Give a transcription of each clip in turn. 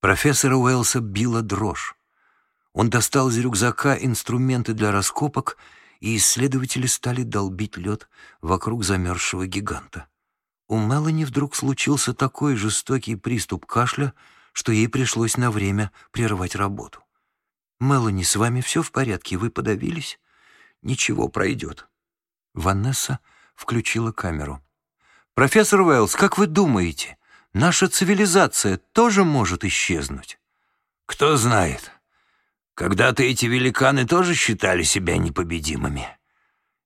Профессора Уэллса била дрожь. Он достал из рюкзака инструменты для раскопок, и исследователи стали долбить лед вокруг замерзшего гиганта. У Мелани вдруг случился такой жестокий приступ кашля, что ей пришлось на время прервать работу. «Мелани, с вами все в порядке? Вы подавились?» «Ничего, пройдет». Ванесса включила камеру. «Профессор Уэллс, как вы думаете, наша цивилизация тоже может исчезнуть?» «Кто знает. Когда-то эти великаны тоже считали себя непобедимыми».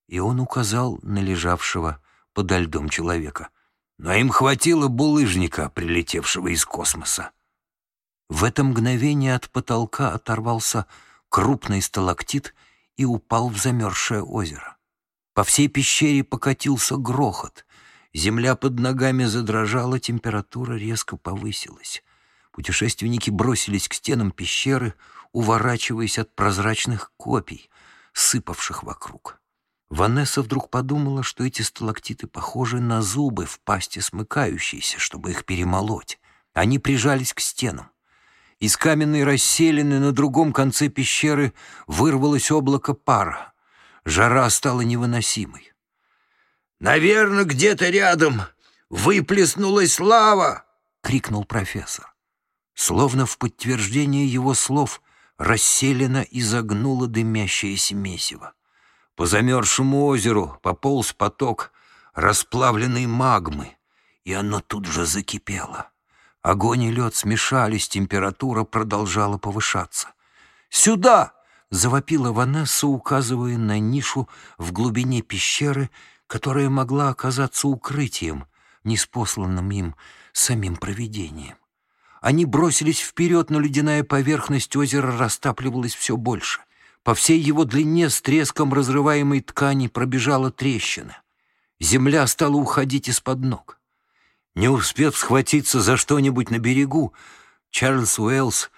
И он указал на лежавшего подо льдом человека. Но им хватило булыжника, прилетевшего из космоса. В это мгновение от потолка оторвался крупный сталактит и упал в замерзшее озеро. По всей пещере покатился грохот. Земля под ногами задрожала, температура резко повысилась. Путешественники бросились к стенам пещеры, уворачиваясь от прозрачных копий, сыпавших вокруг. Ванесса вдруг подумала, что эти сталактиты похожи на зубы в пасти смыкающиеся, чтобы их перемолоть. Они прижались к стенам. Из каменной расселины на другом конце пещеры вырвалось облако пара. Жара стала невыносимой. «Наверное, где-то рядом выплеснулась лава!» — крикнул профессор. Словно в подтверждение его слов расселена и загнула дымящееся месиво. По замерзшему озеру пополз поток расплавленной магмы, и оно тут же закипело. Огонь и лед смешались, температура продолжала повышаться. «Сюда!» завопила Ванесса, указывая на нишу в глубине пещеры, которая могла оказаться укрытием, неспосланным им самим провидением. Они бросились вперед, но ледяная поверхность озера растапливалась все больше. По всей его длине с треском разрываемой ткани пробежала трещина. Земля стала уходить из-под ног. Не успев схватиться за что-нибудь на берегу, Чарльз Уэллс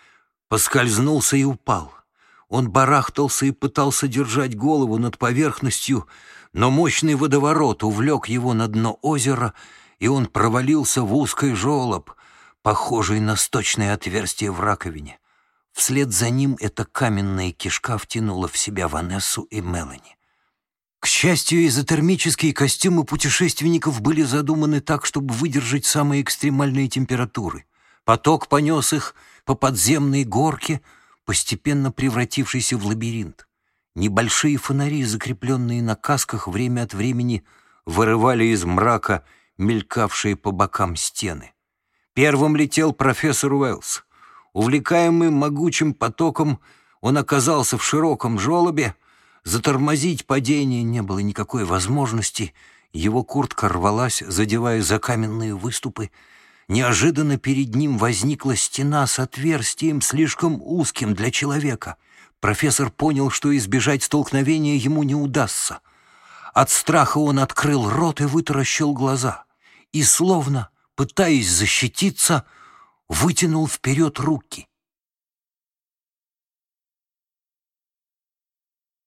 поскользнулся и упал. Он барахтался и пытался держать голову над поверхностью, но мощный водоворот увлек его на дно озера, и он провалился в узкий желоб, похожий на сточное отверстие в раковине. Вслед за ним эта каменная кишка втянула в себя Ванессу и Мелани. К счастью, изотермические костюмы путешественников были задуманы так, чтобы выдержать самые экстремальные температуры. Поток понес их по подземной горке — постепенно превратившийся в лабиринт. Небольшие фонари, закрепленные на касках, время от времени вырывали из мрака мелькавшие по бокам стены. Первым летел профессор Уэллс. Увлекаемый могучим потоком, он оказался в широком желобе. Затормозить падение не было никакой возможности. Его куртка рвалась, задевая за каменные выступы, Неожиданно перед ним возникла стена с отверстием, слишком узким для человека. Профессор понял, что избежать столкновения ему не удастся. От страха он открыл рот и вытаращил глаза. И, словно пытаясь защититься, вытянул вперед руки.